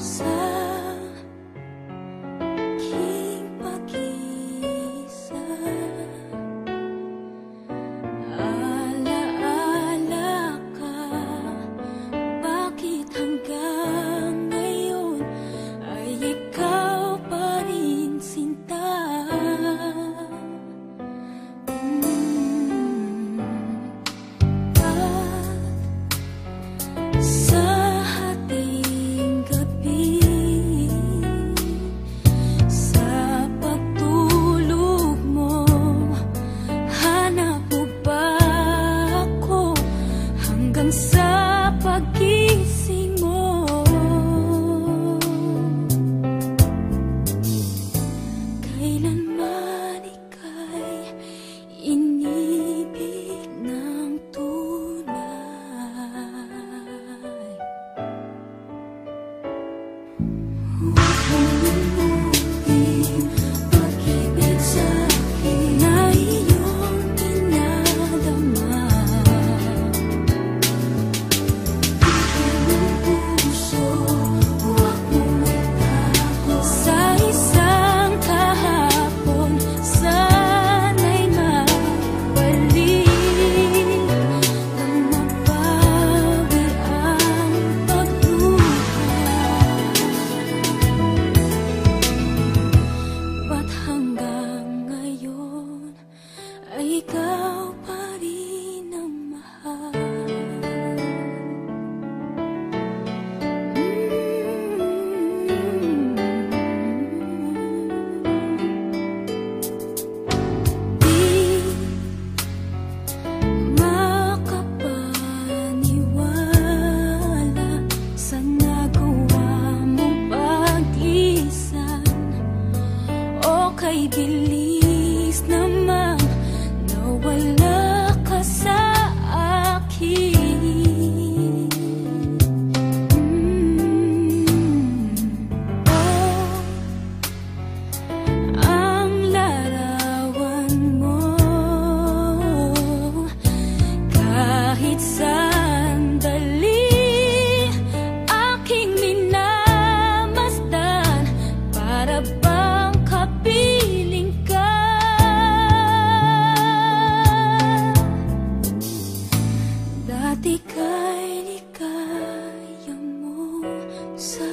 So nagawa mong So